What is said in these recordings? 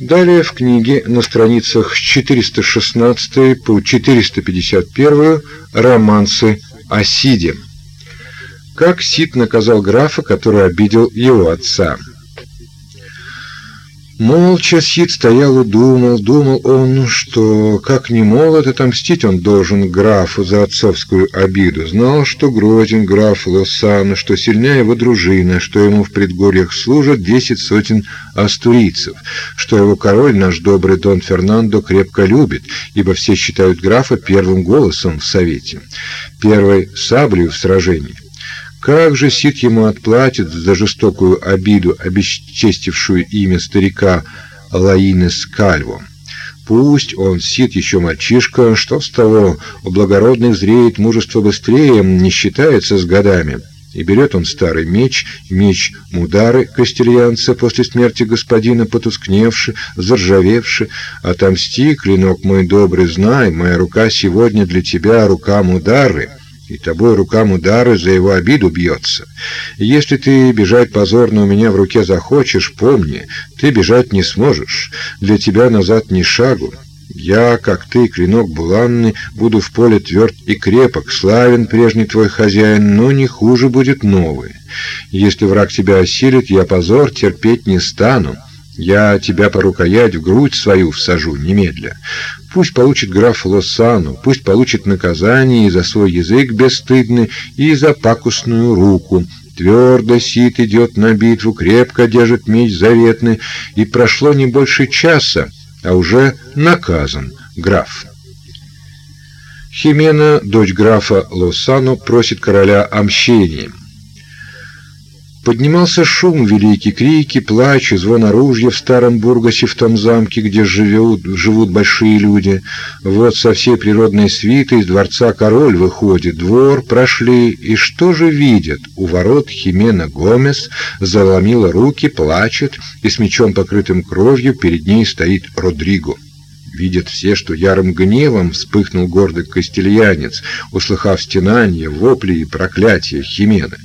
Далее в книге на страницах с 416 по 451 романсы о Сиде. Как Сид наказал графа, который обидел его отца. Молча Сид стоял и думал, думал он, что, как не молод, отомстить он должен графу за отцовскую обиду. Знал, что грозен граф Лосан, что сильнее его дружина, что ему в предгорьях служат десять сотен астурийцев, что его король, наш добрый Дон Фернандо, крепко любит, ибо все считают графа первым голосом в совете, первой саблей в сражении. Как же Сид ему отплатит за жестокую обиду, обесчестившую имя старика Лаины Скальво? Пусть он Сид еще мальчишка, что с того, у благородных зреет мужество быстрее, не считается с годами. И берет он старый меч, меч Мудары, кастильянца, после смерти господина потускневший, заржавевший. Отомсти, клинок мой добрый, знай, моя рука сегодня для тебя рука Мудары и тобой рукам удары за его обиду бьется. если ты бежать позорно у меня в руке захочешь, помни, ты бежать не сможешь. Для тебя назад ни шагу. Я, как ты, клинок буланный, буду в поле тверд и крепок, славен прежний твой хозяин, но не хуже будет новый. Если враг тебя осилит, я позор терпеть не стану. Я тебя по рукоять в грудь свою всажу немедля. Пусть получит граф Лосану, пусть получит наказание и за свой язык бесстыдный, и за пакусную руку. Твердо сит идет на битву, крепко держит меч заветный, и прошло не больше часа, а уже наказан граф. Химена, дочь графа Лосану, просит короля о мщении. Поднимался шум, великий крики, плач и звон оружия в старом Бургасе, в том замке, где живут, живут большие люди. Вот со всей природной свитой из дворца король выходит, двор прошли, и что же видят? У ворот Химена Гомес заломила руки, плачет, и с мечом покрытым кровью перед ней стоит Родриго. Видят все, что ярым гневом вспыхнул гордый кастильянец, услыхав стенания, вопли и проклятия Химены.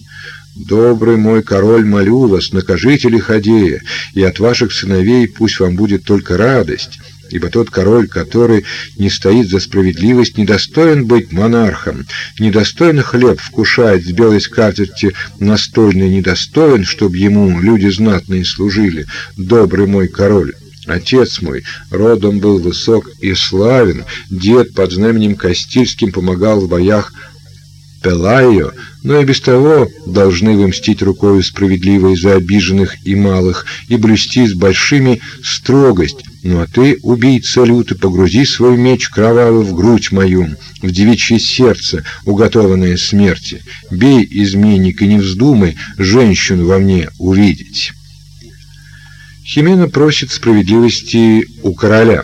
Добрый мой король, молю вас, накажите лиходея, и от ваших сыновей пусть вам будет только радость, ибо тот король, который не стоит за справедливость, недостоин быть монархом, недостоин хлеб вкушать с белой скатерти настольный, недостоин, чтобы ему люди знатные служили. Добрый мой король, Отец мой родом был высок и славен, дед под знаменем Кастильским помогал в боях Пелайо, но и без того должны вы мстить рукою справедливой за обиженных и малых и блюсти с большими строгость. Ну а ты, убийца лютый, погрузи свой меч кровавый в грудь мою, в девичье сердце, уготованное смерти. Бей, изменник, и не вздумай женщину во мне увидеть. Химена просит справедливости у короля.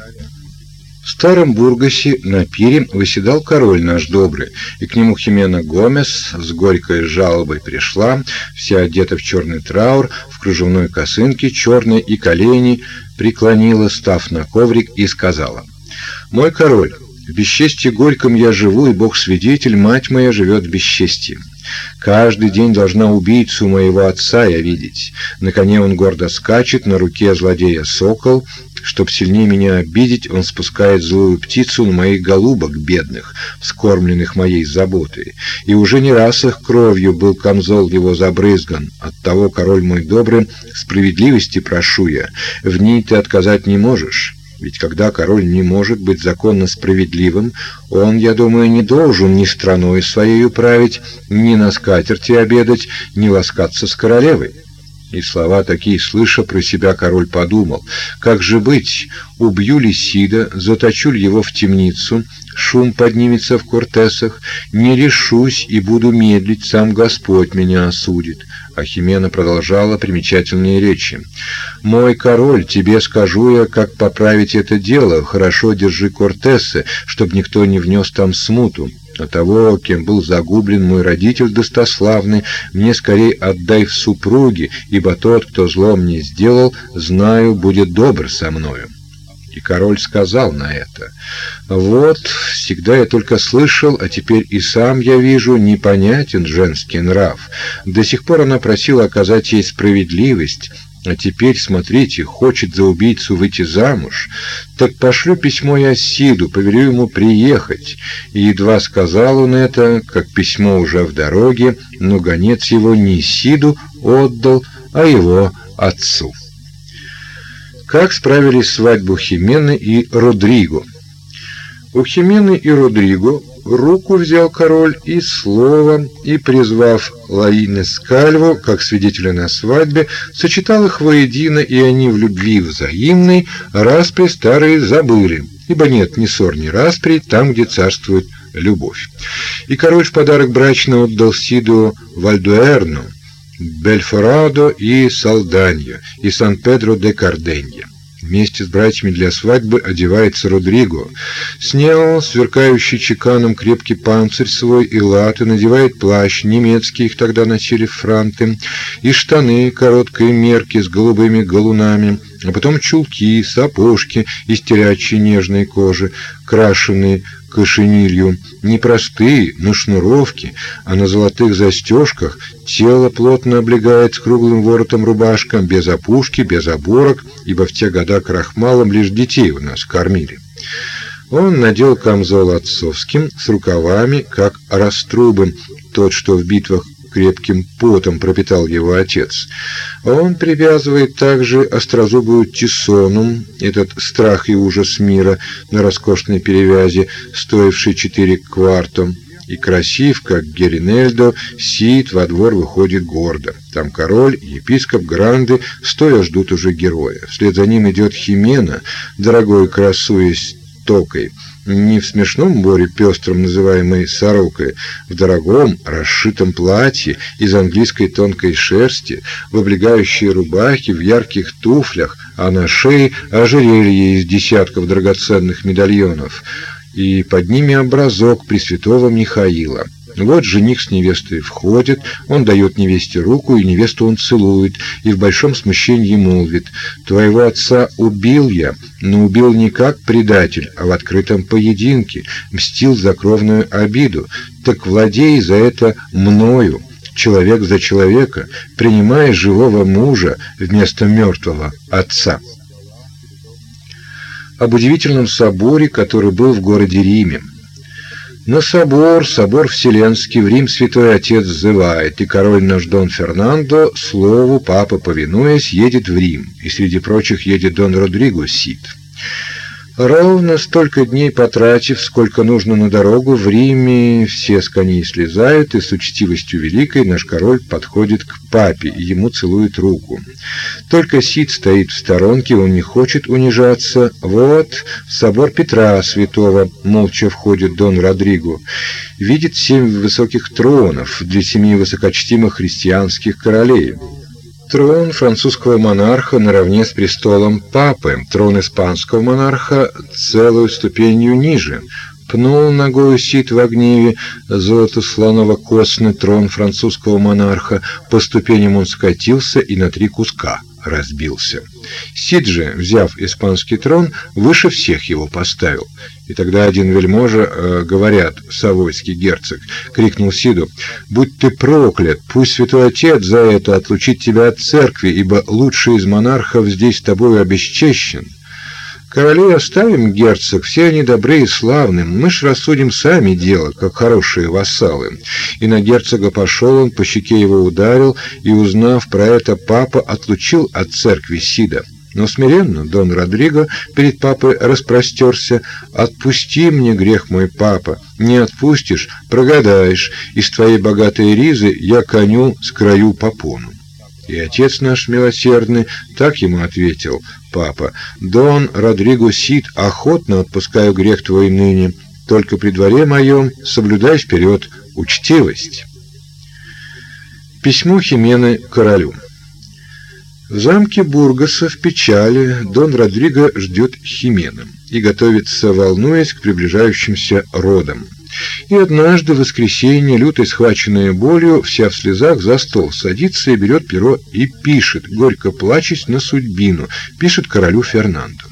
В старом Бургасе на пире выседал король наш добрый, и к нему Химена Гомес с горькой жалобой пришла, вся одета в черный траур, в кружевной косынке черной и колени преклонила, став на коврик, и сказала: "Мой король, в бесчестье горьком я живу, и Бог свидетель, мать моя живет в бесчестье. Каждый день должна убийцу моего отца я видеть. На коне он гордо скачет, на руке злодея сокол, Чтоб сильнее меня обидеть, он спускает злую птицу на моих голубок бедных, вскормленных моей заботой. И уже не раз их кровью был камзол его забрызган. Оттого, король мой добрый, справедливости прошу я. В ней ты отказать не можешь. Ведь когда король не может быть законно справедливым, он, я думаю, не должен ни страной своей управить, ни на скатерти обедать, ни ласкаться с королевой. И слова такие слыша про себя король подумал: как же быть? Убью ли Сида, заточу его в темницу? Шум поднимется в Кортесах, не решусь и буду медлить, сам Господь меня осудит. А Химена продолжала примечательные речи. Мой король, тебе скажу я, как поправить это дело. Хорошо держи Кортесы, чтобы никто не внес там смуту. А того, кем был загублен мой родитель достославный, мне скорее отдай в супруги, ибо тот, кто зло мне сделал, знаю, будет добр со мною. И король сказал на это: "Вот, всегда я только слышал, а теперь и сам я вижу непонятен женский нрав. До сих пор она просила оказать ей справедливость, А теперь, смотрите, хочет за убийцу выйти замуж. Так пошлю письмо Ясиду, повелю ему приехать. И едва сказал он это, как письмо уже в дороге, но гонец его не Сиду отдал, а его отцу. Как справились свадьбу Химены и Родриго? У Химены и Родриго руку взял король и словом, и, призвав Лаины Скальву, как свидетеля на свадьбе, сочетал их воедино, и они в любви взаимной распри старые забыли, ибо нет ни ссор, ни распри там, где царствует любовь. И король в подарок брачно отдал Сиду Вальдуэрну, Бельфорадо и Салданьо, и Сан-Педро де Карденья. Вместе с братьями для свадьбы одевается Родриго. Снял сверкающий чеканом крепкий панцирь свой и латы, надевает плащ немецкий, их тогда носили франты, и штаны короткой мерки с голубыми галунами, а потом чулки, сапожки из телячьей нежной кожи, крашеные кошенилью, не простые, на шнуровке, а на золотых застежках, тело плотно облегает с круглым воротом рубашка, без опушки, без оборок, ибо в те года крахмалом лишь детей у нас кормили. Он надел камзол отцовским с рукавами, как раструбы, тот, что в битвах крепким потом пропитал его отец. Он привязывает также острозубую тесону, этот страх и ужас мира, на роскошной перевязи, стоившей четыре кварто. И красив, как Геринельдо, Сид во двор выходит гордо. Там король епископ Гранды стоя ждут уже героя. Вслед за ним идет Химена, дорогой красуясь токой не в смешном боре пестром называемой сорокой, в дорогом расшитом платье из английской тонкой шерсти, в облегающей рубахе, в ярких туфлях, а на шее ожерелье из десятков драгоценных медальонов, и под ними образок Пресвятого Михаила. Вот жених с невестой входит, он дает невесте руку, и невесту он целует, и в большом смущении молвит, «Твоего отца убил я, но убил не как предатель, а в открытом поединке, мстил за кровную обиду, так владей за это мною» человек за человека, принимая живого мужа вместо мертвого отца. Об удивительном соборе, который был в городе Риме. На собор, собор Вселенский, в Рим Святой Отец взывает, и король наш Дон Фернандо, слову папа повинуясь, едет в Рим, и среди прочих едет Дон Родриго Сид. Ровно столько дней потратив, сколько нужно на дорогу, в Риме все с коней слезают, и с учтивостью великой наш король подходит к папе и ему целует руку. Только Сид стоит в сторонке, он не хочет унижаться. Вот в собор Петра Святого молча входит Дон Родриго. Видит семь высоких тронов для семи высокочтимых христианских королей. Трон французского монарха наравне с престолом папы, трон испанского монарха целую ступенью ниже. Пнул ногою сит в гневе золото-слоново-костный трон французского монарха, по ступеням он скатился и на три куска разбился. Сид же, взяв испанский трон, выше всех его поставил. И тогда один вельможа, э, говорят, Савойский герцог, крикнул Сиду, «Будь ты проклят, пусть святой отец за это отлучит тебя от церкви, ибо лучший из монархов здесь тобою обесчещен». Королей оставим, герцог, все они добрые и славны. Мы ж рассудим сами дело, как хорошие вассалы. И на герцога пошел он, по щеке его ударил, и, узнав про это, папа отлучил от церкви Сида. Но смиренно Дон Родриго перед папой распростерся. «Отпусти мне грех мой, папа. Не отпустишь, прогадаешь. Из твоей богатой ризы я коню скрою попону». И отец наш милосердный так ему ответил, папа, «Дон Родриго Сид, охотно отпускаю грех твой ныне, только при дворе моем соблюдай вперед учтивость». Письмо Химены королю. В замке Бургаса в печали Дон Родриго ждет Химены и готовится, волнуясь к приближающимся родам. И однажды в воскресенье, лютой схваченная болью, вся в слезах за стол садится и берет перо и пишет, горько плачась на судьбину, пишет королю Фернандо.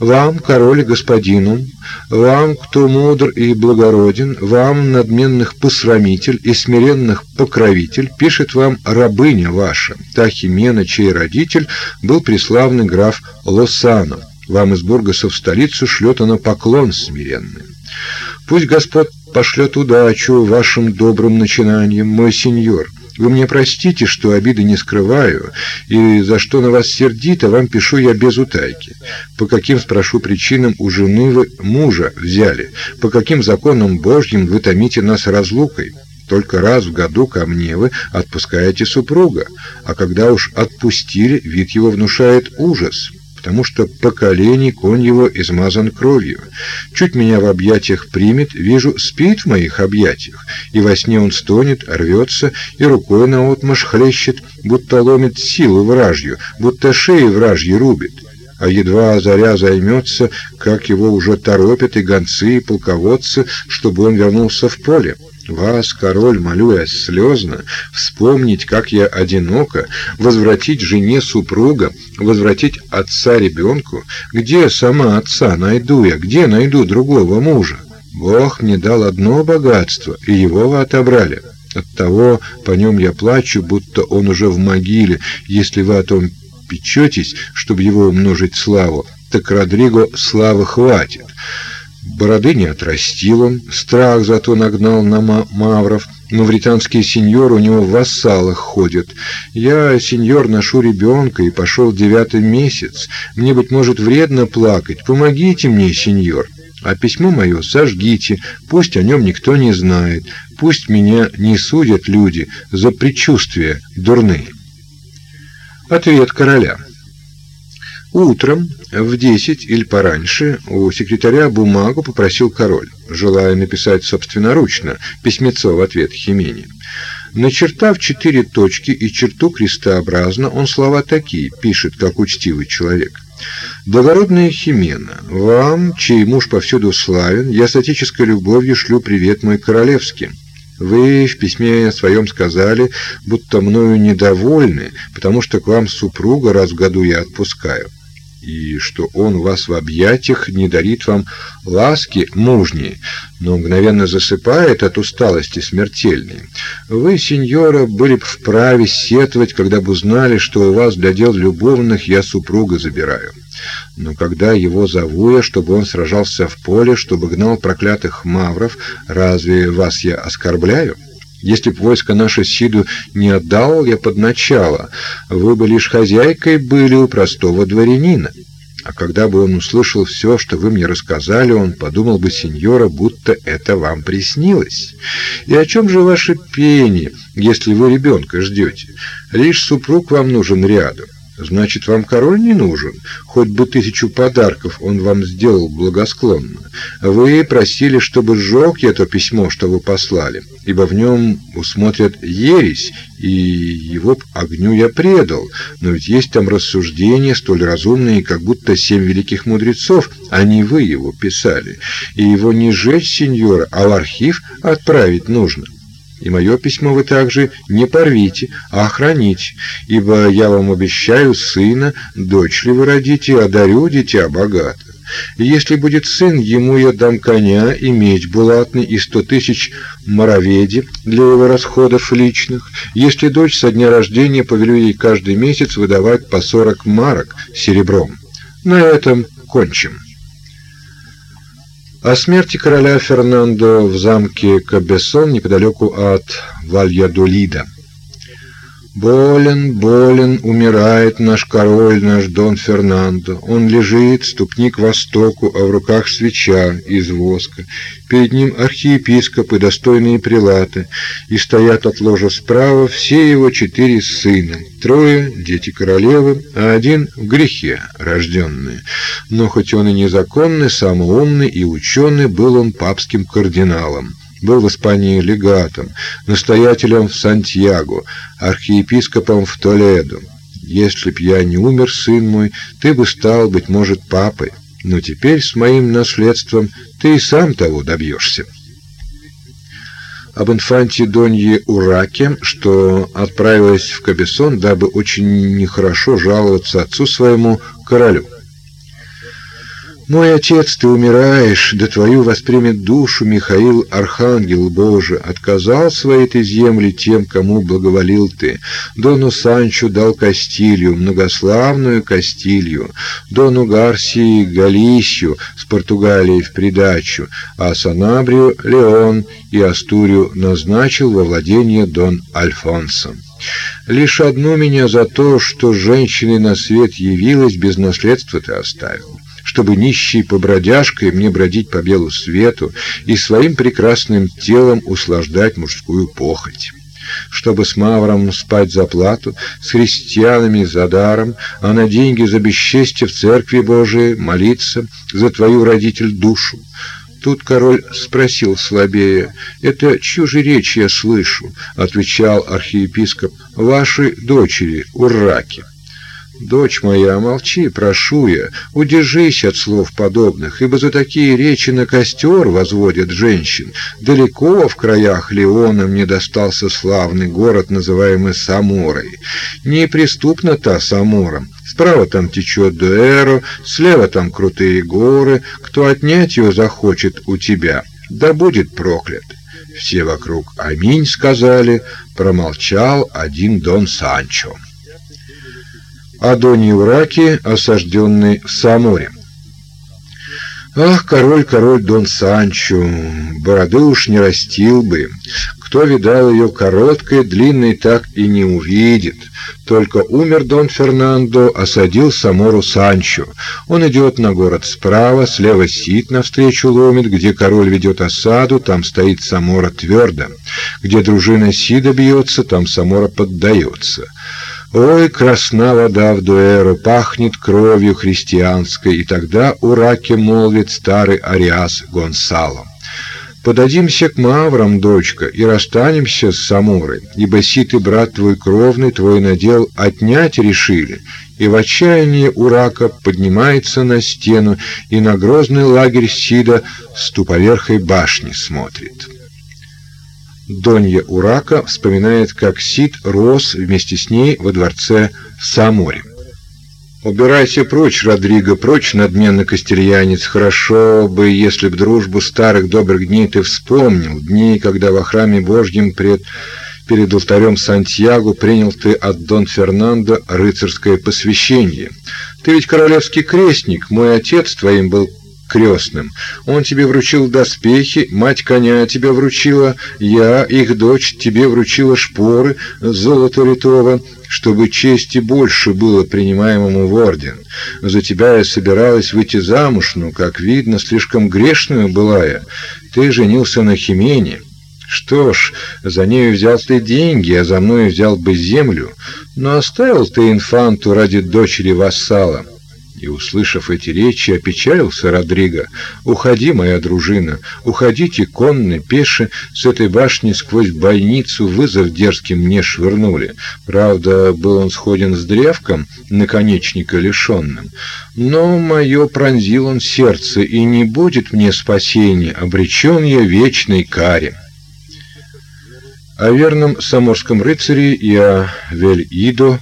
Вам, король и господину, вам, кто мудр и благороден, вам, надменных посрамитель и смиренных покровитель, пишет вам рабыня ваша, та Химена, чей родитель был преславный граф Лосано. Вам из Бургаса в столицу шлет она поклон смиренный. Пусть Господь пошлет удачу вашим добрым начинаниям, мой сеньор. Вы мне простите, что обиды не скрываю, и за что на вас сердито, вам пишу я без утайки. По каким, спрошу, причинам у жены вы мужа взяли? По каким законам Божьим вы томите нас разлукой? Только раз в году ко мне вы отпускаете супруга, а когда уж отпустили, вид его внушает ужас» потому что поколений конь его измазан кровью. Чуть меня в объятиях примет, вижу, спит в моих объятиях, и во сне он стонет, рвется, и рукой наотмашь хлещет, будто ломит силу вражью, будто шеи вражьи рубит. А едва заря займется, как его уже торопят и гонцы, и полководцы, чтобы он вернулся в поле. Вас, король, молю я слезно, вспомнить, как я одиноко, возвратить жене супруга, возвратить отца ребенку. Где сама отца найду я, где найду другого мужа? Бог мне дал одно богатство, и его вы отобрали. Оттого по нем я плачу, будто он уже в могиле. Если вы о том печетесь, чтобы его умножить славу, так Родриго славы хватит. Бороды не отрастил он, страх зато нагнал на мавров. Мавританские сеньоры у него в вассалах ходят. Я, сеньор, ношу ребенка и пошел девятый месяц. Мне, быть может, вредно плакать. Помогите мне, сеньор. А письмо мое сожгите, пусть о нем никто не знает. Пусть меня не судят люди за предчувствия дурные. Ответ короля. Утром в десять или пораньше у секретаря бумагу попросил король, желая написать собственноручно письмецо в ответ Химене. Начертав четыре точки и черту крестообразно, он слова такие пишет, как учтивый человек. «Благородная Химена, вам, чей муж повсюду славен, я с отеческой любовью шлю привет мой королевский». Вы в письме своем сказали, будто мною недовольны, потому что к вам супруга раз в году я отпускаю и что он вас в объятиях не дарит вам ласки мужней, но мгновенно засыпает от усталости смертельной. Вы, сеньора, были бы вправе сетовать, когда бы узнали, что у вас для дел любовных я супруга забираю. Но когда его зову я, чтобы он сражался в поле, чтобы гнал проклятых мавров, разве вас я оскорбляю? Если б войско наше Сиду не отдал я под начало, вы бы лишь хозяйкой были у простого дворянина. А когда бы он услышал все, что вы мне рассказали, он подумал бы, сеньора, будто это вам приснилось. И о чем же ваше пение, если вы ребенка ждете? Лишь супруг вам нужен рядом. Значит, вам король не нужен? Хоть бы тысячу подарков он вам сделал благосклонно. Вы просили, чтобы сжег я то письмо, что вы послали, ибо в нем усмотрят ересь, и его огню я предал. Но ведь есть там рассуждения столь разумные, как будто семь великих мудрецов, а не вы его писали. И его не сжечь, сеньора, а в архив отправить нужно. И мое письмо вы также не порвите, а охраните, ибо я вам обещаю сына, дочь ли вы родите, одарю дитя богато. Если будет сын, ему я дам коня и меч булатный и сто тысяч мороведи для его расходов личных. Если дочь со дня рождения, повелю ей каждый месяц выдавать по сорок марок серебром. На этом кончим. О смерти короля Фернандо в замке Кабесон неподалеку от Вальядолида. Болен, болен, умирает наш король, наш Дон Фернандо. Он лежит, ступни к востоку, а в руках свеча из воска. Перед ним архиепископы, достойные прилаты, и стоят от ложа справа все его четыре сына. Трое — дети королевы, а один — в грехе рожденные. Но хоть он и незаконный, самый умный и ученый, был он папским кардиналом был в Испании легатом, настоятелем в Сантьяго, архиепископом в Толедо. Если б я не умер, сын мой, ты бы стал, быть может, папой. Но теперь с моим наследством ты и сам того добьешься. Об инфанте Донье Ураке, что отправилась в Кабесон, дабы очень нехорошо жаловаться отцу своему королю. Мой отец, ты умираешь, да твою воспримет душу Михаил, архангел Божий, отказал своей ты земли тем, кому благоволил ты. Дону Санчо дал Кастилью, многославную Кастилью, Дону Гарсии Галисию с Португалией в придачу, а Санабрию Леон и Астурию назначил во владение Дон Альфонсом. Лишь одну меня за то, что женщиной на свет явилась, без наследства ты оставил чтобы нищей побродяжкой мне бродить по белу свету и своим прекрасным телом услаждать мужскую похоть чтобы с Мавром спать за плату, с христианами за даром, а на деньги за бесчестие в церкви Божией молиться за твою родитель душу. Тут король спросил слабее: "Это же речь я слышу?" отвечал архиепископ: "Вашей дочери Урраки". Дочь моя, молчи, прошу я, удержись от слов подобных, ибо за такие речи на костер возводят женщин. Далеко в краях Леона мне достался славный город, называемый Саморой. Неприступна та Самора. Справа там течет Дуэро, слева там крутые горы. Кто отнять ее захочет у тебя, да будет проклят. Все вокруг аминь сказали, промолчал один Дон Санчо. Адоний Ураки, осажденный в Саморе. Ах, король, король Дон Санчо, бороды уж не растил бы. Кто видал ее короткой, длинной так и не увидит. Только умер Дон Фернандо, осадил Самору Санчо. Он идет на город справа, слева Сид навстречу ломит, где король ведет осаду, там стоит Самора твердо. Где дружина Сида бьется, там Самора поддается. Ой, красна вода в дуэру, пахнет кровью христианской, и тогда ураке молвит старый Ариас Гонсало. Подадимся к маврам, дочка, и расстанемся с Самурой, ибо ситый брат твой кровный твой надел отнять решили. И в отчаянии Урака поднимается на стену и на грозный лагерь Сида с туповерхой башни смотрит. Донья Урака вспоминает, как Сид рос вместе с ней во дворце Самори. Убирайся прочь, Родриго, прочь, надменный костельянец. Хорошо бы, если б дружбу старых добрых дней ты вспомнил, дней, когда во храме Божьем пред перед алтарем Сантьяго принял ты от Дон Фернандо рыцарское посвящение. Ты ведь королевский крестник, мой отец твоим был крестным. Он тебе вручил доспехи, мать коня тебе вручила, я, их дочь, тебе вручила шпоры, золото литого, чтобы чести больше было принимаемому в орден. За тебя я собиралась выйти замуж, но, как видно, слишком грешную была я. Ты женился на Химене. Что ж, за нею взял ты деньги, а за мной взял бы землю, но оставил ты инфанту ради дочери вассала. И, услышав эти речи, опечалился Родриго. «Уходи, моя дружина, уходите конны, пеше, с этой башни сквозь больницу вызов дерзкий мне швырнули. Правда, был он сходен с древком, наконечника лишенным, но мое пронзил он сердце, и не будет мне спасения, обречен я вечной каре». О верном саморском рыцаре и о Вель-Идо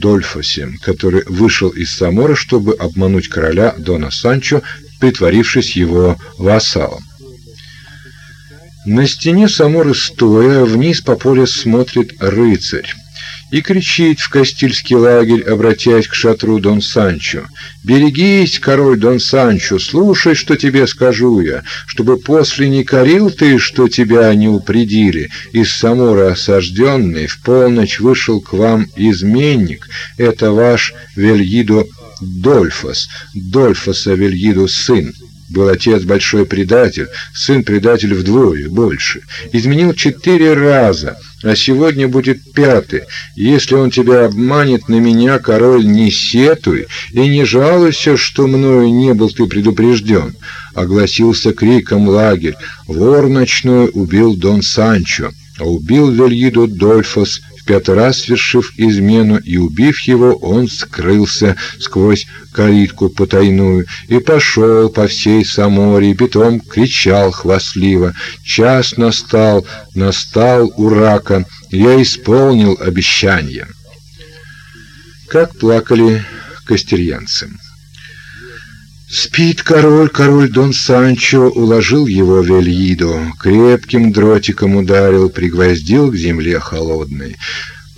Дольфосе, который вышел из Самора, чтобы обмануть короля Дона Санчо, притворившись его вассалом. На стене Саморы стоя вниз по полю смотрит рыцарь и кричит в Кастильский лагерь, обратясь к шатру Дон Санчо: "Берегись, король Дон Санчо, слушай, что тебе скажу я, чтобы после не корил ты, что тебя не упредили. Из Самора осажденный в полночь вышел к вам изменник, это ваш Вельидо Дольфос, Дольфоса Вельидо сын. Был отец большой предатель, сын предатель вдвое больше. Изменил четыре раза, а сегодня будет пятый. Если он тебя обманет, на меня, король, не сетуй и не жалуйся, что мною не был ты предупрежден. Огласился криком лагерь. Вор ночной убил Дон Санчо, а убил Вельидо Дольфос пятый раз совершив измену и убив его, он скрылся сквозь калитку потайную и пошел по всей Саморе, и потом кричал хвастливо: "Час настал, настал урака, я исполнил обещание". Как плакали костерьянцы. Спит король, король Дон Санчо уложил его в Эльидо, крепким дротиком ударил, пригвоздил к земле холодной.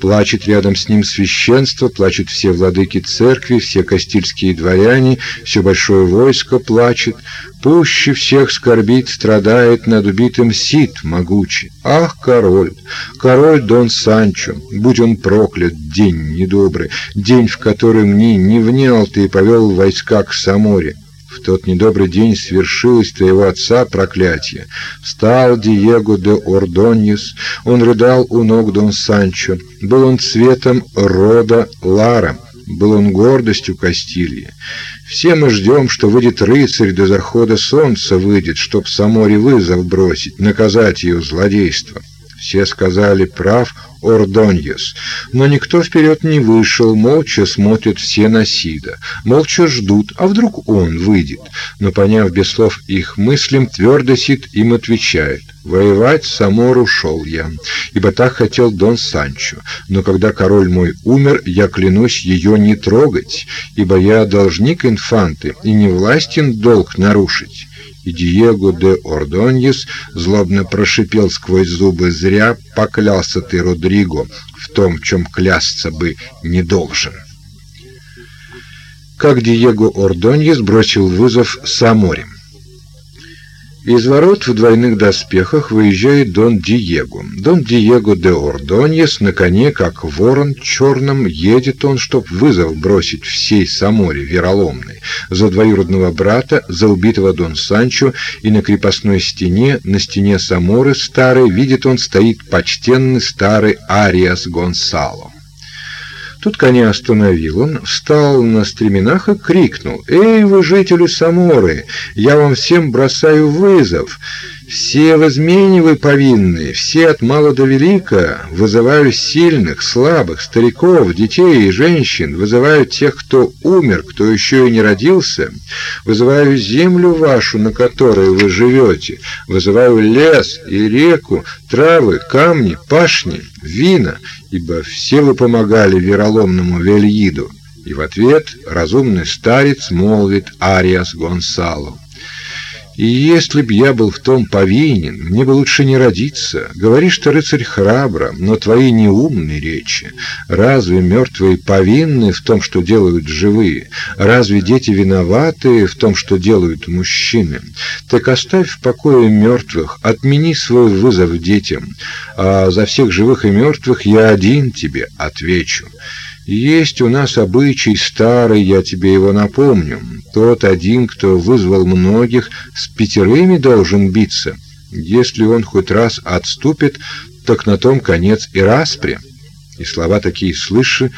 Плачет рядом с ним священство, плачут все владыки церкви, все кастильские дворяне, все большое войско плачет. Пуще всех скорбит, страдает над убитым Сид могучий. Ах, король, король Дон Санчо, будь он проклят, день недобрый, день, в который мне не внял ты и повел войска к Саморе. В тот недобрый день свершилось твоего отца проклятие. Встал Диего де Ордоньес, он рыдал у ног Дон Санчо. Был он цветом рода Лара, был он гордостью Кастильи. Все мы ждем, что выйдет рыцарь до захода солнца выйдет, чтоб Саморе вызов бросить, наказать ее злодейство. Все сказали прав Ордоньес, но никто вперед не вышел, молча смотрят все на Сида, молча ждут, а вдруг он выйдет. Но поняв без слов их мыслям, твердо Сид им отвечает: Воевать с Самору шел я, ибо так хотел Дон Санчо. Но когда король мой умер, я клянусь ее не трогать, ибо я должник инфанты и не властен долг нарушить и Диего де Ордоньес злобно прошипел сквозь зубы: "Зря поклялся ты, Родриго, в том, в чем клясться бы не должен". Как Диего Ордоньес бросил вызов Саморе. Из ворот в двойных доспехах выезжает Дон Диего. Дон Диего де Ордоньес на коне, как ворон черным, едет он, чтоб вызов бросить всей Саморе вероломной, за двоюродного брата, за убитого Дон Санчо, и на крепостной стене, на стене Саморы старой, видит он стоит почтенный старый Ариас Гонсало. Тут коня остановил он, встал на стременах и крикнул: "Эй, вы жители Саморы, я вам всем бросаю вызов. Все в измене вы повинны, все от мала до велика. Вызываю сильных, слабых, стариков, детей и женщин, вызываю тех, кто умер, кто еще и не родился. Вызываю землю вашу, на которой вы живете. Вызываю лес и реку, травы, камни, пашни, вина, ибо все вы помогали вероломному Вельиду. И в ответ разумный старец молвит Ариас Гонсало: и если б я был в том повинен, мне бы лучше не родиться. Говоришь ты, рыцарь, храбро, но твои неумные речи. Разве мертвые повинны в том, что делают живые? Разве дети виноваты в том, что делают мужчины? Так оставь в покое мертвых, отмени свой вызов детям, а за всех живых и мертвых я один тебе отвечу. Есть у нас обычай старый, я тебе его напомню. Тот один, кто вызвал многих, с пятерыми должен биться. Если он хоть раз отступит, так на том конец и распри. И слова такие слыши,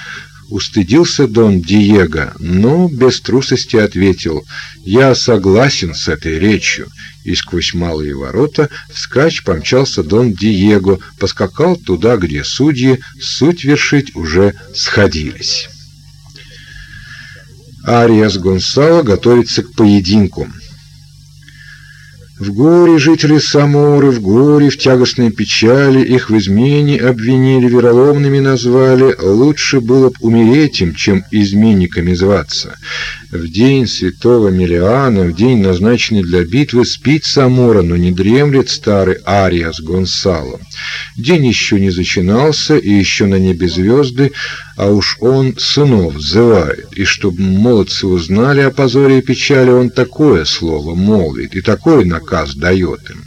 устыдился Дон Диего, но без трусости ответил: "Я согласен с этой речью". И сквозь малые ворота вскачь помчался Дон Диего, поскакал туда, где судьи суть вершить уже сходились. Ариас Гонсало готовится к поединку. В горе жители Саморы, в горе, в тягостной печали их в измене обвинили, вероломными назвали. Лучше было б умереть им, чем изменниками зваться. В день святого Мелиана, в день, назначенный для битвы, спит Самора, но не дремлет старый Ариас Гонсало. День еще не зачинался, и еще на небе звезды, а уж он сынов взывает, и чтоб молодцы узнали о позоре и печали, он такое слово молвит и такой наказ дает им.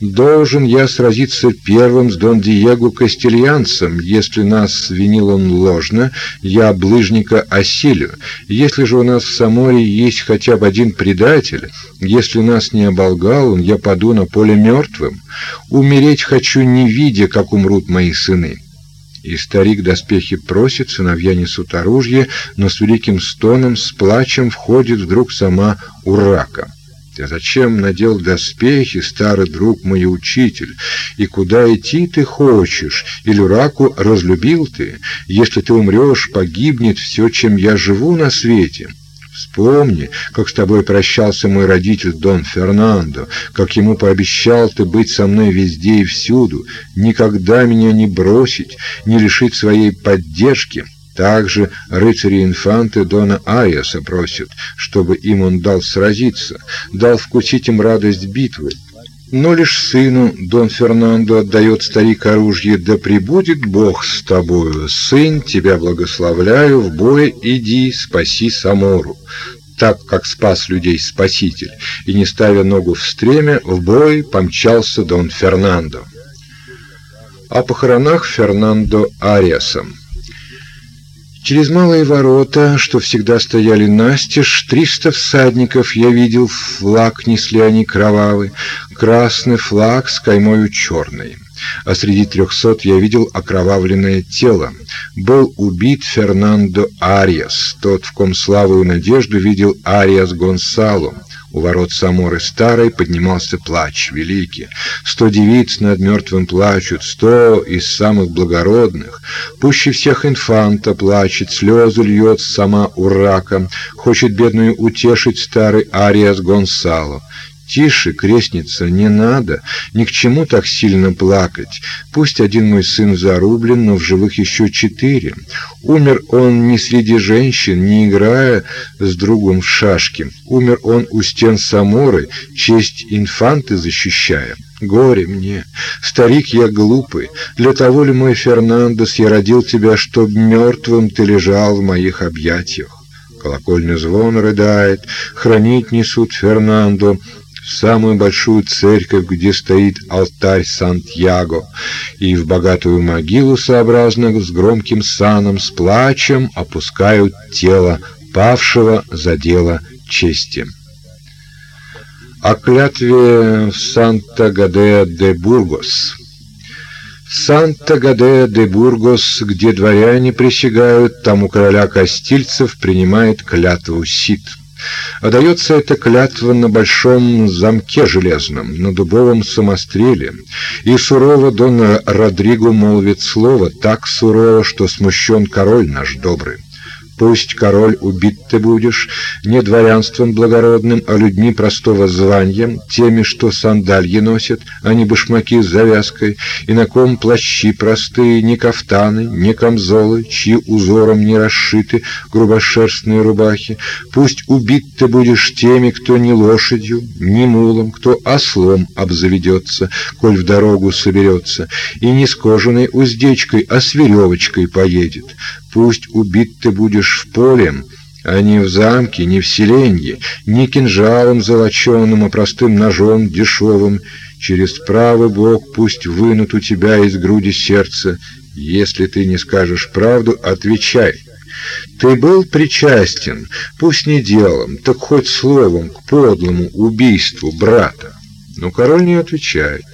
Должен я сразиться первым с Дон Диего Кастильянцем, если нас винил он ложно, я ближника осилю. Если же у нас в Саморе есть хотя бы один предатель, если нас не оболгал он, я паду на поле мертвым. Умереть хочу, не видя, как умрут мои сыны. И старик доспехи просит, сыновья несут оружие, но с великим стоном, с плачем входит вдруг сама Урака. А зачем надел доспехи, старый друг мой учитель? И куда идти ты хочешь? Или раку разлюбил ты? Если ты умрешь, погибнет все, чем я живу на свете. Вспомни, как с тобой прощался мой родитель Дон Фернандо, как ему пообещал ты быть со мной везде и всюду, никогда меня не бросить, не лишить своей поддержки. Также рыцари-инфанты Дона Айоса просят, чтобы им он дал сразиться, дал вкусить им радость битвы. Но лишь сыну Дон Фернандо отдает старик оружие, да пребудет Бог с тобою, сын, тебя благословляю, в бой иди, спаси Самору так как спас людей Спаситель, и не ставя ногу в стремя, в бой помчался Дон Фернандо. О похоронах Фернандо Ариасом. Через малые ворота, что всегда стояли настежь, триста всадников я видел, флаг несли они кровавый, красный флаг с каймою черной. А среди трехсот я видел окровавленное тело. Был убит Фернандо Ариас, тот, в ком славу и надежду видел Ариас Гонсало. У ворот Саморы старой поднимался плач великий. Сто девиц над мертвым плачут, сто из самых благородных. Пуще всех инфанта плачет, слезы льет сама урака. Хочет бедную утешить старый Ариас Гонсало. Тише, крестница, не надо, ни к чему так сильно плакать. Пусть один мой сын зарублен, но в живых еще четыре. Умер он не среди женщин, не играя с другом в шашки. Умер он у стен Саморы, честь инфанты защищая. Горе мне, старик я глупый, для того ли мой Фернандос я родил тебя, чтоб мертвым ты лежал в моих объятиях? Колокольный звон рыдает, хранить несут Фернандо, самую большую церковь, где стоит алтарь Сантьяго, и в богатую могилу сообразно с громким саном, с плачем опускают тело павшего за дело чести. О клятве в Санта-Гадеа-де-Бургос Санта-Гадеа-де-Бургос, где дворяне присягают, там у короля Кастильцев принимает клятву Сид. Отдается эта клятва на большом замке железном, на дубовом самостреле, и сурово Дон Родриго молвит слово, так сурово, что смущен король наш добрый. Пусть король убит ты будешь не дворянством благородным, а людьми простого звания, теми, что сандальи носят, а не башмаки с завязкой, и на ком плащи простые, не кафтаны, не камзолы, чьи узором не расшиты грубошерстные рубахи. Пусть убит ты будешь теми, кто не лошадью, не мулом, кто ослом обзаведется, коль в дорогу соберется, и не с кожаной уздечкой, а с веревочкой поедет. Пусть убит ты будешь в поле, а не в замке, не в селенье, не кинжалом золоченым, а простым ножом дешевым. Через правый бок пусть вынут у тебя из груди сердце. Если ты не скажешь правду, отвечай. Ты был причастен, пусть не делом, так хоть словом к подлому убийству брата. Но король не отвечает.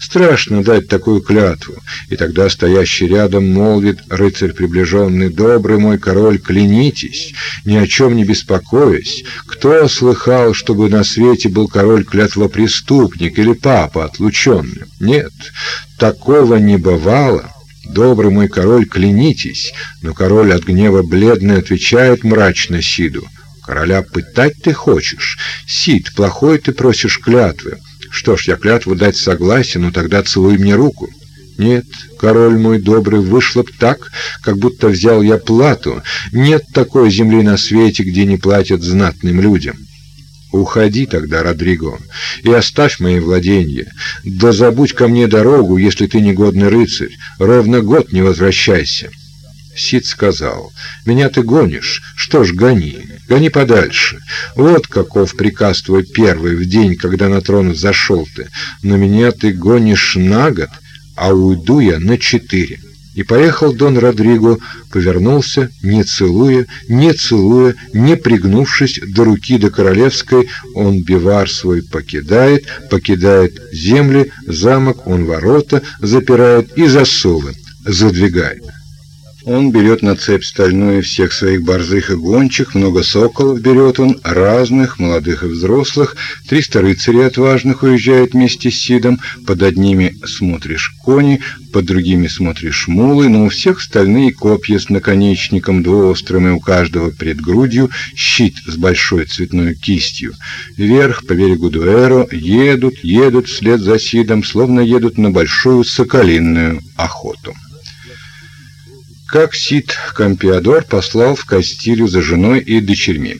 Страшно дать такую клятву. И тогда стоящий рядом молвит рыцарь приближенный, «Добрый мой король, клянитесь, ни о чем не беспокоясь. Кто слыхал, чтобы на свете был король клятвопреступник или папа отлученный? Нет, такого не бывало». Добрый мой король, клянитесь, но король от гнева бледно отвечает мрачно Сиду: Короля пытать ты хочешь? Сид, плохой ты просишь клятвы. Что ж, я клятву дать согласен, но тогда целуй мне руку. Нет, король мой добрый, вышло б так, как будто взял я плату. Нет такой земли на свете, где не платят знатным людям. Уходи тогда, Родриго, и оставь мои владения. Да забудь ко мне дорогу, если ты негодный рыцарь. Ровно год не возвращайся. Сид сказал, «Меня ты гонишь? Что ж, гони, гони подальше. Вот каков приказ твой первый в день, когда на трон зашел ты. Но меня ты гонишь на год, а уйду я на четыре». И поехал Дон Родриго, повернулся, не целуя, не целуя, не пригнувшись до руки до королевской, он бивар свой покидает, покидает земли, замок, он ворота запирает и засовы задвигает. Он берет на цепь стальную всех своих борзых и гончих, много соколов берет он, разных, молодых и взрослых, триста рыцарей отважных уезжает вместе с Сидом, под одними смотришь кони, под другими смотришь мулы, но у всех стальные копья с наконечником двуострым и у каждого пред грудью щит с большой цветной кистью. Вверх по берегу Дуэро едут, едут вслед за Сидом, словно едут на большую соколиную охоту. Как Сид Кампиадор послал в Кастилью за женой и дочерьми.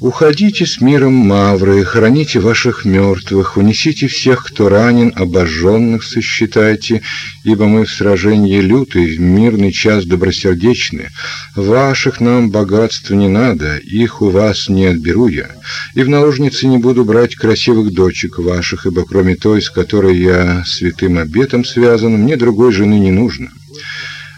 Уходите с миром, мавры, храните ваших мертвых, унесите всех, кто ранен, обожженных сосчитайте, ибо мы в сражении лютый, в мирный час добросердечны. Ваших нам богатств не надо, их у вас не отберу я, и в наложницы не буду брать красивых дочек ваших, ибо кроме той, с которой я святым обетом связан, мне другой жены не нужно.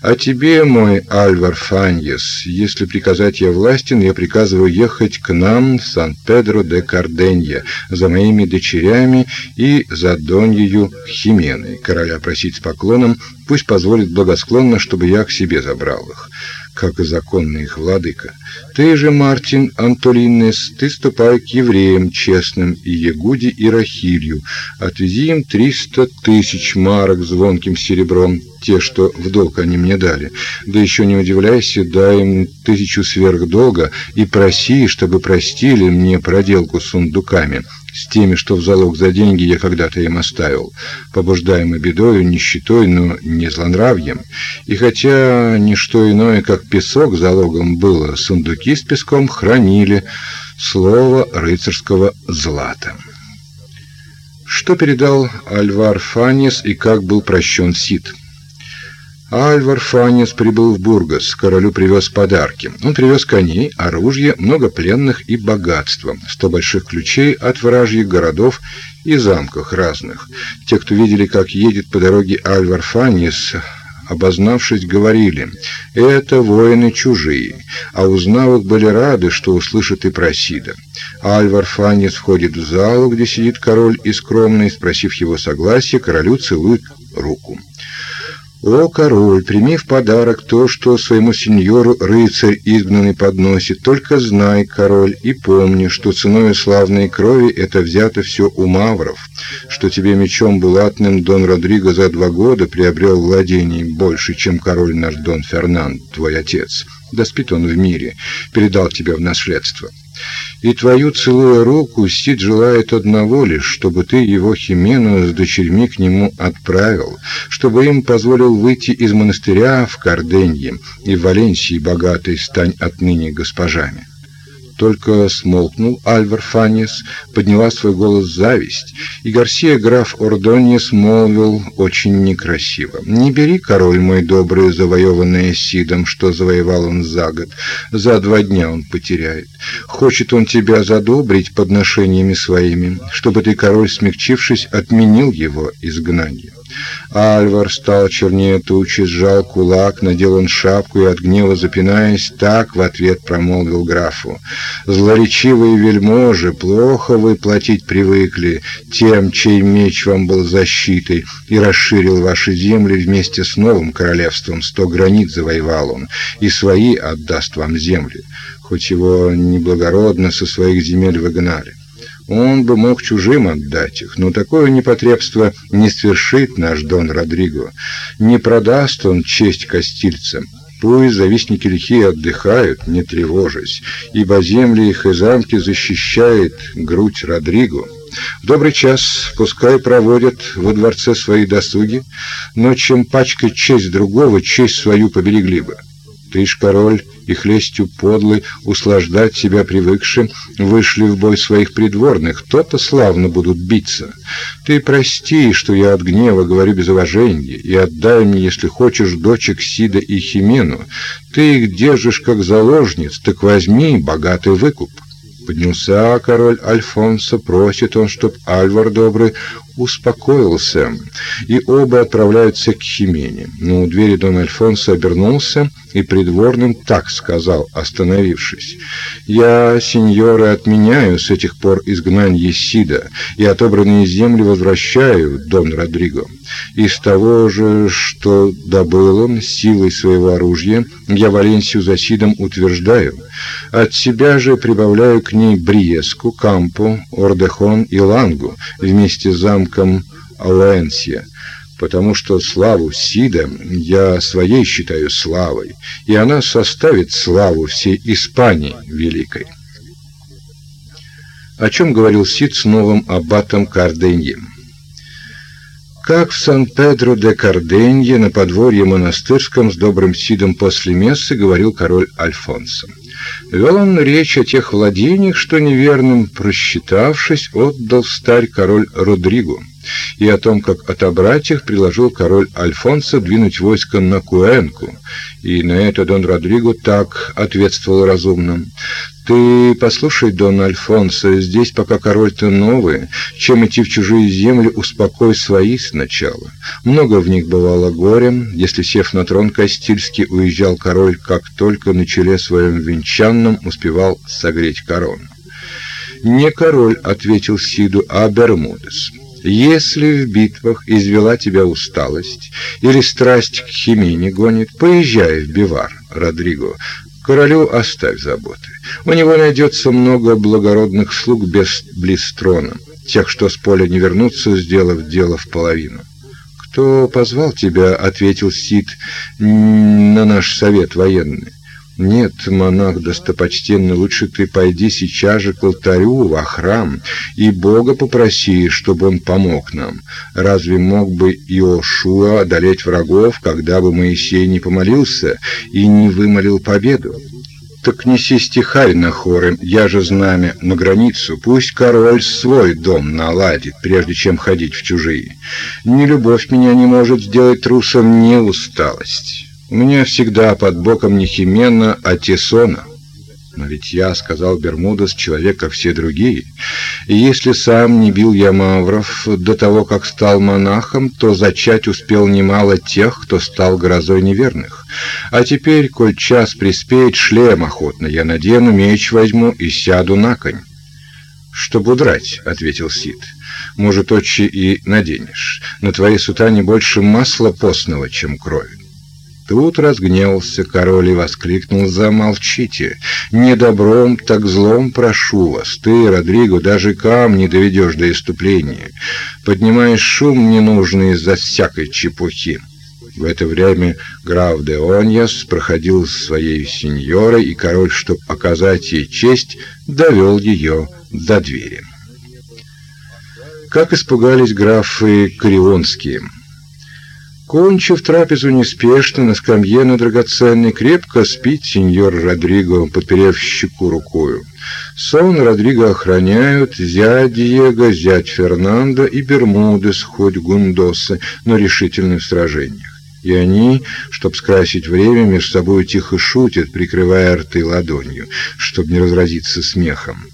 А тебе, мой Альвар Фаньес, если приказать я властен, я приказываю ехать к нам в Сан-Педро де Карденья за моими дочерями и за Доньею Хименой. Короля просить с поклоном, пусть позволит благосклонно, чтобы я к себе забрал их как и законный их владыка. Ты же, Мартин Антолинес, ты ступай к евреям честным и Ягуде и Рахилью. Отвези им триста тысяч марок звонким серебром, те, что в долг они мне дали. Да еще не удивляйся, дай им тысячу сверхдолга и проси, чтобы простили мне проделку с сундуками с теми, что в залог за деньги я когда-то им оставил, побуждаемый бедою, нищетой, но не злонравьем. И хотя ничто иное, как песок залогом было, сундуки с песком хранили слово рыцарского злата. Что передал Альвар Фанис и как был прощен Сид? Альвар Фанис прибыл в Бургас, королю привез подарки. Он привез коней, оружие, много пленных и богатства, сто больших ключей от вражьих городов и замков разных. Те, кто видели, как едет по дороге Альвар Фанис, обознавшись, говорили: "Это воины чужие", а узнав их, были рады, что услышат и про Сида. Альвар Фанис входит в залу, где сидит король и скромный, спросив его согласия, королю целует руку. О, король, прими в подарок то, что своему сеньору рыцарь изгнанный подносит. Только знай, король, и помни, что ценой славной крови это взято все у мавров, что тебе мечом булатным Дон Родриго за два года приобрел владений больше, чем король наш Дон Фернанд, твой отец. Да спит он в мире, передал тебе в наследство. И твою целую руку Сид желает одного лишь, чтобы ты его Химену с дочерьми к нему отправил, чтобы им позволил выйти из монастыря в Карденье и в Валенсии богатой стань отныне госпожами. Только смолкнул Альвар Фанис, подняла свой голос зависть, и Гарсия граф Ордоньес молвил очень некрасиво. «Не бери, король мой добрый, завоеванное Сидом, что завоевал он за год. За два дня он потеряет. Хочет он тебя задобрить подношениями своими, чтобы ты, король, смягчившись, отменил его изгнание». Альвар стал чернее тучи, сжал кулак, надел он шапку и от гнева запинаясь, так в ответ промолвил графу: "Злоречивые вельможи, плохо вы платить привыкли тем, чей меч вам был защитой, и расширил ваши земли вместе с новым королевством, сто границ завоевал он, и свои отдаст вам земли, хоть его неблагородно со своих земель выгнали. Он бы мог чужим отдать их, но такое непотребство не свершит наш Дон Родриго. Не продаст он честь кастильцам. Пусть завистники лихие отдыхают, не тревожась, ибо земли их и замки защищает грудь Родриго. Добрый час пускай проводят во дворце свои досуги, но чем пачкать честь другого, честь свою поберегли бы. Ты ж, король, их лестью подлый, услаждать себя привыкшим, вышли в бой своих придворных, то-то славно будут биться. Ты прости, что я от гнева говорю без уважения, и отдай мне, если хочешь, дочек Сида и Химену. Ты их держишь как заложниц, так возьми богатый выкуп. Поднялся король Альфонсо, просит он, чтоб Альвар добрый успокоился, и оба отправляются к Химене. Но у двери Дон Альфонсо обернулся и придворным так сказал, остановившись: "Я, сеньоры, отменяю с этих пор изгнание Сида и отобранные земли возвращаю Дон Родриго. Из того же, что добыл он силой своего оружия, я Валенсию за Сидом утверждаю. От себя же прибавляю к ней Бриеску, Кампу, Ордехон и Лангу вместе с замком Ауэнсия, потому что славу Сида я своей считаю славой, и она составит славу всей Испании великой. О чем говорил Сид с новым аббатом Карденьем? как в Сан-Педро де Карденье на подворье монастырском с добрым сидом после мессы говорил король Альфонсо. Вел он речь о тех владениях, что неверным просчитавшись, отдал старь король Родриго, и о том, как отобрать их, приложил король Альфонсо двинуть войско на Куэнку, и на это Дон Родриго так ответствовал разумно: ты послушай, Дон Альфонсо, здесь пока король-то новый, чем идти в чужие земли, успокой свои сначала. Много в них бывало горем, если сев на трон Кастильский уезжал король, как только на челе своем венчанном успевал согреть корону. Не король ответил Сиду, а Бермудес. Если в битвах извела тебя усталость или страсть к химине гонит, поезжай в Бивар, Родриго. Королю оставь заботы. У него найдется много благородных слуг без блистрона, тех, что с поля не вернутся, сделав дело в половину. Кто позвал тебя, ответил Сид на наш совет военный. Нет, монах достопочтенный, лучше ты пойди сейчас же к алтарю во храм и Бога попроси, чтобы он помог нам. Разве мог бы Иошуа одолеть врагов, когда бы Моисей не помолился и не вымолил победу? Так неси стихарь на хоры, я же знамя на границу, пусть король свой дом наладит, прежде чем ходить в чужие. Ни любовь меня не может сделать трусом, ни усталость. У меня всегда под боком не Химена, а Тесона. Но ведь я, сказал Бермудес, человека все другие. И если сам не бил я мавров до того, как стал монахом, то зачать успел немало тех, кто стал грозой неверных. А теперь, коль час приспеет, шлем охотно я надену, меч возьму и сяду на конь. «Чтоб удрать», — ответил Сид. «Может, отче и наденешь. На твоей сутане больше масла постного, чем крови. Тут разгневался король и воскликнул: "Замолчите! Не добром, так злом прошу вас. Ты, Родриго, даже камни доведешь до иступления. Поднимаешь шум ненужный из-за всякой чепухи". В это время граф де Оньяс проходил с своей сеньорой, и король, чтобы оказать ей честь, довел ее до двери. Как испугались графы Карионские! Кончив трапезу неспешно на скамье на драгоценной, крепко спит сеньор Родриго, подперев щеку рукою. Сон Родриго охраняют зять Диего, зять Фернандо и Бермудес, хоть Гундосы, но решительны в сражениях. И они, чтоб скрасить время, между собой тихо шутят, прикрывая рты ладонью, чтоб не разразиться смехом.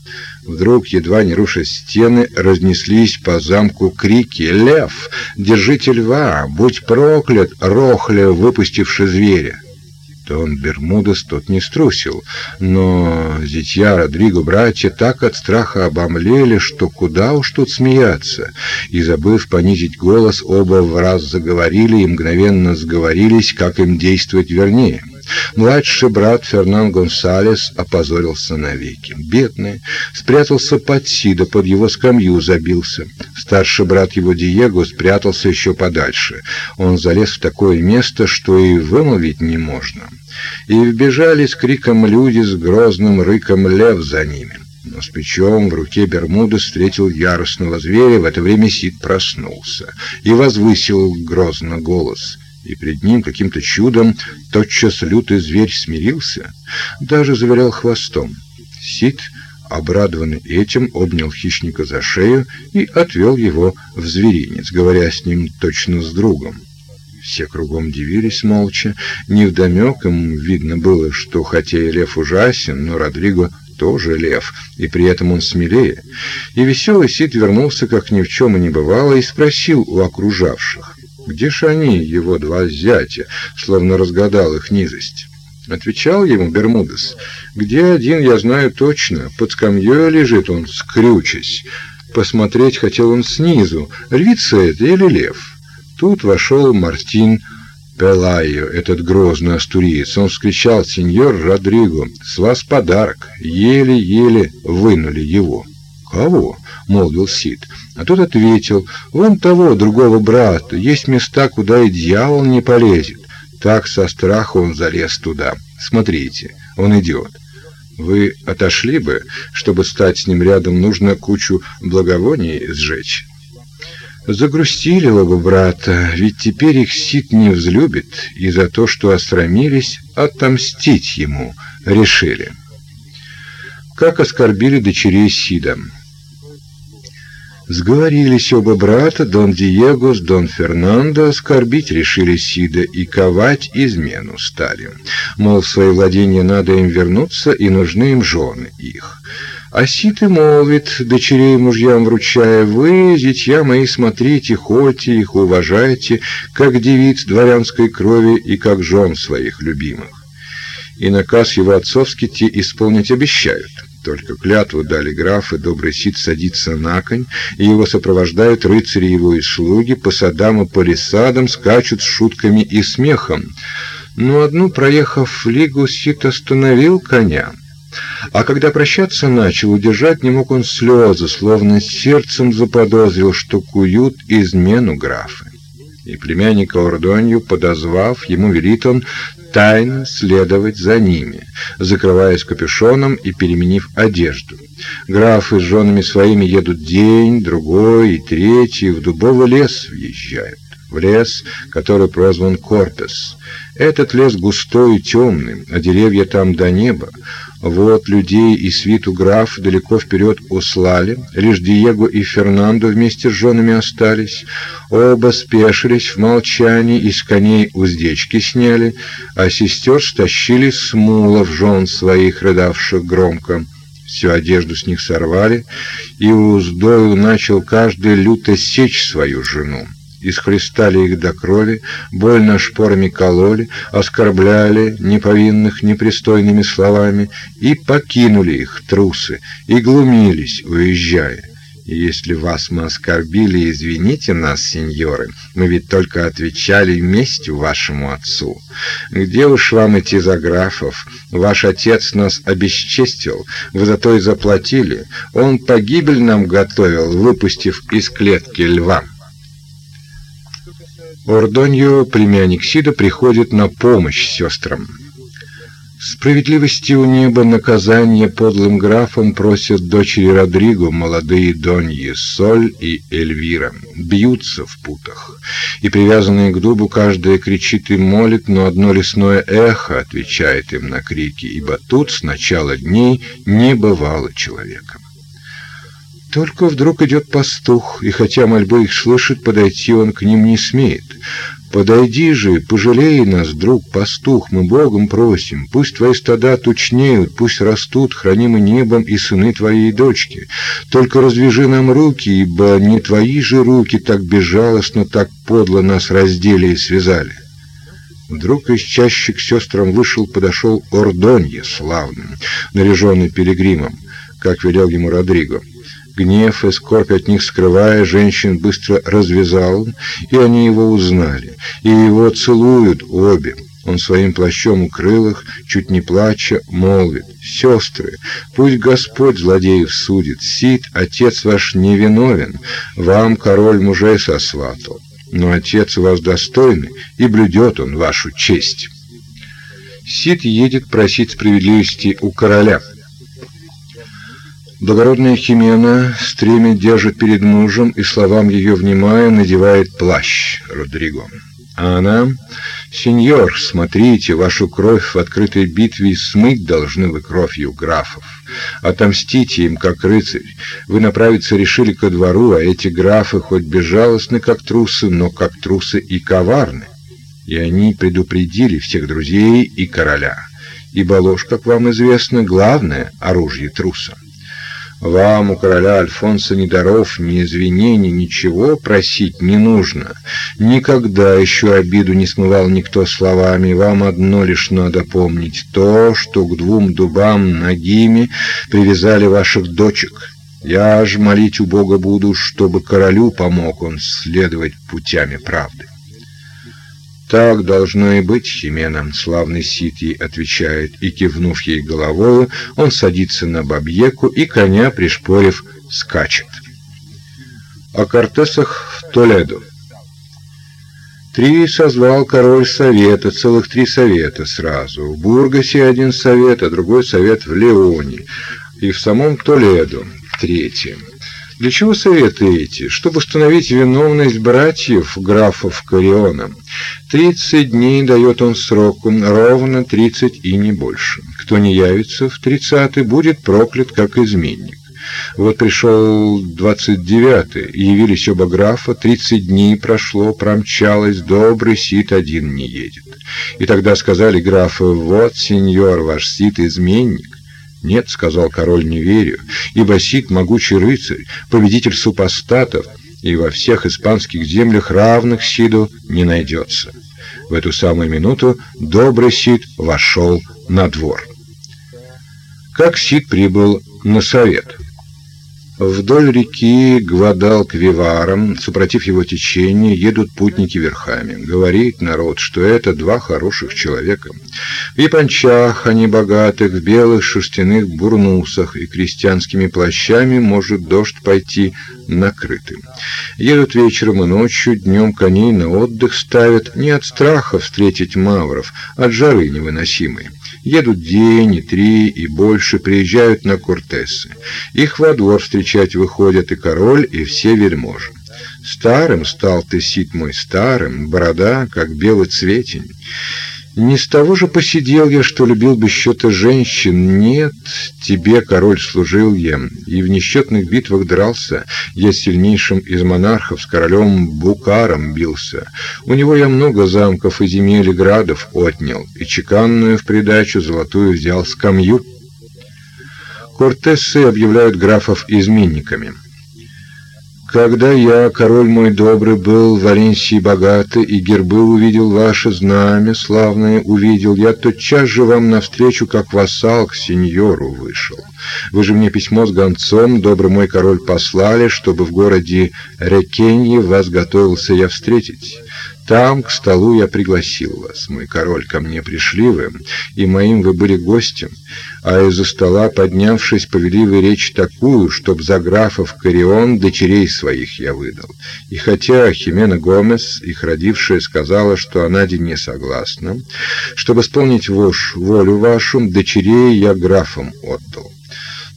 Вдруг, едва не руша стены, разнеслись по замку крики «Лев! Держите льва! Будь проклят, Рохля, выпустивший зверя!» Тон Бермудес тот не струсил, но зятья Родриго братья так от страха обомлели, что куда уж тут смеяться, и, забыв понизить голос, оба в раз заговорили и мгновенно сговорились, как им действовать вернее. Младший брат Фернан Гонсалес опозорился навеки. Бедный, спрятался под Сидо, под его скамью забился. Старший брат его Диего спрятался еще подальше. Он залез в такое место, что и вымолвить не можно. И вбежали с криком люди с грозным рыком лев за ними. Но с печом в руке Бермуда встретил яростного зверя. В это время Сид проснулся и возвысил грозно голос — и пред ним каким-то чудом тотчас лютый зверь смирился, даже завилял хвостом. Сид, обрадованный этим, обнял хищника за шею и отвел его в зверинец, говоря с ним точно с другом. Все кругом дивились молча, невдомек им видно было, что хотя и лев ужасен, но Родриго тоже лев, и при этом он смелее. И веселый Сид вернулся, как ни в чем и не бывало, и спросил у окружавших: где ж они, его два зятя, словно разгадал их низость. Отвечал ему Бермудес: "Где один, я знаю точно, под скамьей лежит он, скрючась. Посмотреть хотел он снизу, львица это или лев". Тут вошел Мартин Пелайо, этот грозный астуриец. Он вскричал: "Сеньор Родриго, с вас подарок". Еле-еле вынули его. Кого? молвил Сид. А тот ответил: "Вон того другого брата, есть места, куда и дьявол не полезет". Так со страху он залез туда. Смотрите, он идет. Вы отошли бы, чтобы стать с ним рядом, нужно кучу благовоний сжечь. Загрустили оба брата, ведь теперь их Сид не взлюбит, и за то, что остромились, отомстить ему решили. Как оскорбили дочерей Сида. Сговорились оба брата, Дон Диего с Дон Фернандо, оскорбить решили Сида и ковать измену стали. Мол, в свои владения надо им вернуться, и нужны им жены их. А Сид и молвит, дочерей мужьям вручая, «Вы, зятья мои, смотрите, хольте их, уважайте, как девиц дворянской крови и как жен своих любимых». И наказ его отцовский те исполнить обещают. Только клятву дали графы, добрый Сид садится на конь, и его сопровождают рыцари его и слуги, по садам и по лесадам скачут с шутками и смехом. Но одну, проехав лигу, Сид остановил коня. А когда прощаться начал, удержать не мог он слезы, словно сердцем заподозрил, что куют измену графы. И племянника Ордонью, подозвав, ему велит он тайно следовать за ними, закрываясь капюшоном и переменив одежду. Графы с женами своими едут день, другой и третий, в дубовый лес въезжают в лес, который прозван Корпес. Этот лес густой и темный, а деревья там до неба. Вот людей и свиту граф далеко вперед услали, лишь Диего и Фернандо вместе с женами остались. Оба спешились в молчании, из коней уздечки сняли, а сестер стащили с мулов жен своих, рыдавших громко. Всю одежду с них сорвали, и уздою начал каждый люто сечь свою жену исхлестали их до крови, больно шпорами кололи, оскорбляли неповинных непристойными словами и покинули их трусы и глумились, уезжая. Если вас мы оскорбили, извините нас, сеньоры, мы ведь только отвечали местью вашему отцу. Где уж вам идти за графов? Ваш отец нас обесчестил, вы за то и заплатили. Он погибель нам готовил, выпустив из клетки льва. Ордоньо, племянник Сида, приходит на помощь сестрам. Справедливости у неба наказание подлым графам просят дочери Родриго, молодые Доньи Соль и Эльвира. Бьются в путах. И привязанные к дубу, каждая кричит и молит, но одно лесное эхо отвечает им на крики, ибо тут с начала дней не бывало человека. Только вдруг идет пастух, и хотя мольбы их слышит, подойти он к ним не смеет. «Подойди же, пожалей нас, друг пастух, мы Богом просим, пусть твои стада тучнеют, пусть растут, хранимы небом и сыны твоей дочки. Только развяжи нам руки, ибо не твои же руки так безжалостно, так подло нас раздели и связали». Вдруг из чащи к сестрам вышел, подошел Ордонье славный, наряженный пилигримом, как велел ему Родриго. Гнев и скорбь от них скрывая, женщин быстро развязал, и они его узнали. И его целуют обе. Он своим плащом укрыл их, чуть не плача, молвит. «Сестры, пусть Господь злодеев судит. Сид, отец ваш невиновен. Вам король мужей сосватал. Но отец у вас достойный, и блюдет он вашу честь». Сид едет просить справедливости у короля. Благородная Химена стремя держит перед мужем и словам ее внимая надевает плащ Родриго. А она: "Сеньор, смотрите, вашу кровь в открытой битве смыть должны вы кровью графов. Отомстите им как рыцарь. Вы направиться решили ко двору, а эти графы хоть безжалостны как трусы, но как трусы и коварны. И они предупредили всех друзей и короля. Ибо ложь, как вам известно, главное оружие труса. Вам у короля Альфонса ни даров, ни извинений, ничего просить не нужно. Никогда еще обиду не смывал никто словами. Вам одно лишь надо помнить то, что к двум дубам ногими привязали ваших дочек. Я ж молить у Бога буду, чтобы королю помог он следовать путями правды. Так должно и быть, Химена, славный Сити отвечает, и кивнув ей головою, он садится на бабьеку и коня пришпорив скачет. О Кортесах в Толедо. Три созвал король совета, целых три совета сразу. В Бургасе один совет, а другой совет в Леоне, и в самом Толедо третий. Для чего советы эти? Чтобы установить виновность братьев графов Кориона. Тридцать дней дает он сроку, ровно тридцать и не больше. Кто не явится в тридцатый, будет проклят как изменник. Вот пришел двадцать девятый, явились оба графа, тридцать дней прошло, промчалось, добрый сит один не едет. И тогда сказали графы, вот, сеньор, ваш сит изменник. Нет, сказал король, не верю, ибо Сид могучий рыцарь, победитель супостатов, и во всех испанских землях равных Сиду не найдется. В эту самую минуту добрый Сид вошел на двор. Как Сид прибыл на совет? Вдоль реки Гвадалквиваром, супротив его течения, едут путники верхами. Говорит народ, что это два хороших человека. В япончах они богатых, в белых шерстяных бурнусах и крестьянскими плащами может дождь пойти накрытым. Едут вечером и ночью, днем коней на отдых ставят не от страха встретить мавров, от жары невыносимой. Едут день и три и больше, приезжают на Кортесы. Их во двор встречать выходят и король, и все вельможи. Старым стал ты, сит мой, старым, борода, как белый цветень. Не с того же посидел я, что любил бы счета женщин. Нет, тебе, король, служил я, и в несчетных битвах дрался. Я сильнейшим из монархов с королем Букаром бился. У него я много замков и земель и градов отнял, и чеканную в придачу золотую взял скамью. Кортесы объявляют графов изменниками. Когда я, король мой добрый, был в Валенсии богатый, и гербы увидел ваше знамя славное, увидел, я тотчас же вам навстречу, как вассал, к сеньору вышел. Вы же мне письмо с гонцом, добрый мой король, послали, чтобы в городе Рекенье вас готовился я встретить. Там к столу я пригласил вас, мой король, ко мне пришли вы, и моим вы были гостем, а из-за стола, поднявшись, повели вы речь такую, чтоб за графов Корион дочерей своих я выдал. И хотя Химена Гомес, их родившая, сказала, что она не согласна, чтобы исполнить вож, волю вашу, дочерей я графам отдал.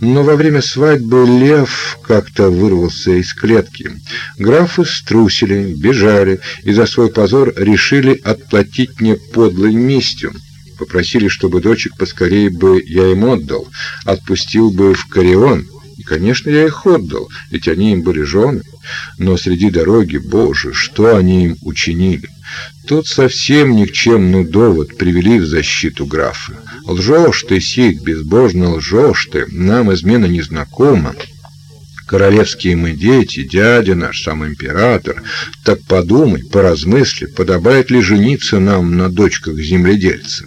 Но во время свадьбы лев как-то вырвался из клетки. Графы струсили, бежали и за свой позор решили отплатить мне подлой местью. Попросили, чтобы дочек поскорее бы я им отдал, отпустил бы в Корион. И, конечно, я их отдал, ведь они им были жены. Но среди дороги, боже, что они им учинили? Тут совсем никчемный довод привели в защиту графа. Лжешь ты, Сид, безбожно лжешь ты, нам измена незнакома. Королевские мы дети, дядя наш, сам император. Так подумай, поразмысли, подобает ли жениться нам на дочках земледельца.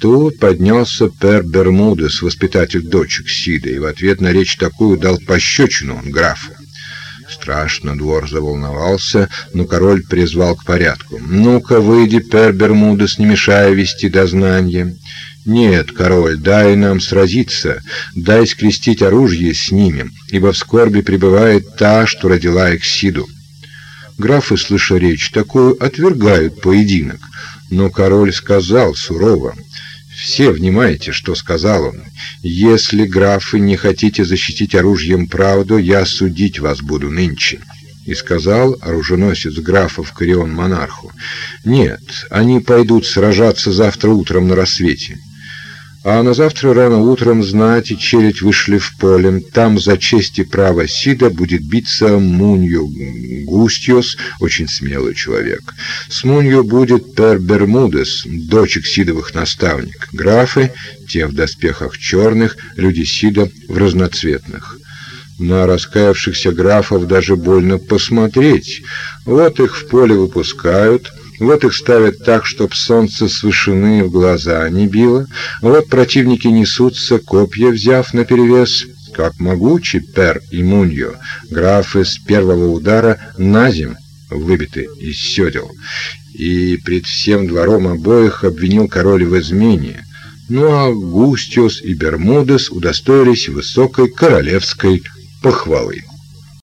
Тут поднялся пер Бермудес, воспитатель дочек Сида, и в ответ на речь такую дал пощечину он графу. Страшно двор заволновался, но король призвал к порядку. «Ну-ка, выйди, пер Бермудес, не мешая вести дознание». «Нет, король, дай нам сразиться, дай скрестить оружие с ними, ибо в скорби пребывает та, что родила их Сиду». Графы, слыша речь такую, отвергают поединок, но король сказал сурово, все внимайте, что сказал он. Если, графы, не хотите защитить оружием правду, я судить вас буду нынче. И сказал оруженосец графов Корион монарху: "Нет, они пойдут сражаться завтра утром на рассвете. А на завтра рано утром знать и челядь вышли в поле. Там за честь и право Сида будет биться Мунью Густиос, очень смелый человек. С Мунью будет Пер Бермудес, дочек Сидовых наставник. Графы, те в доспехах черных, люди Сида в разноцветных. На раскаявшихся графов даже больно посмотреть. Вот их в поле выпускают — вот их ставят так, чтоб солнце с вышины в глаза не било. Вот противники несутся, копья взяв наперевес, как могучий пер и муньо, графы с первого удара на земь выбиты из седел. И пред всем двором обоих обвинил король в измене. Ну а Густиус и Бермудес удостоились высокой королевской похвалы.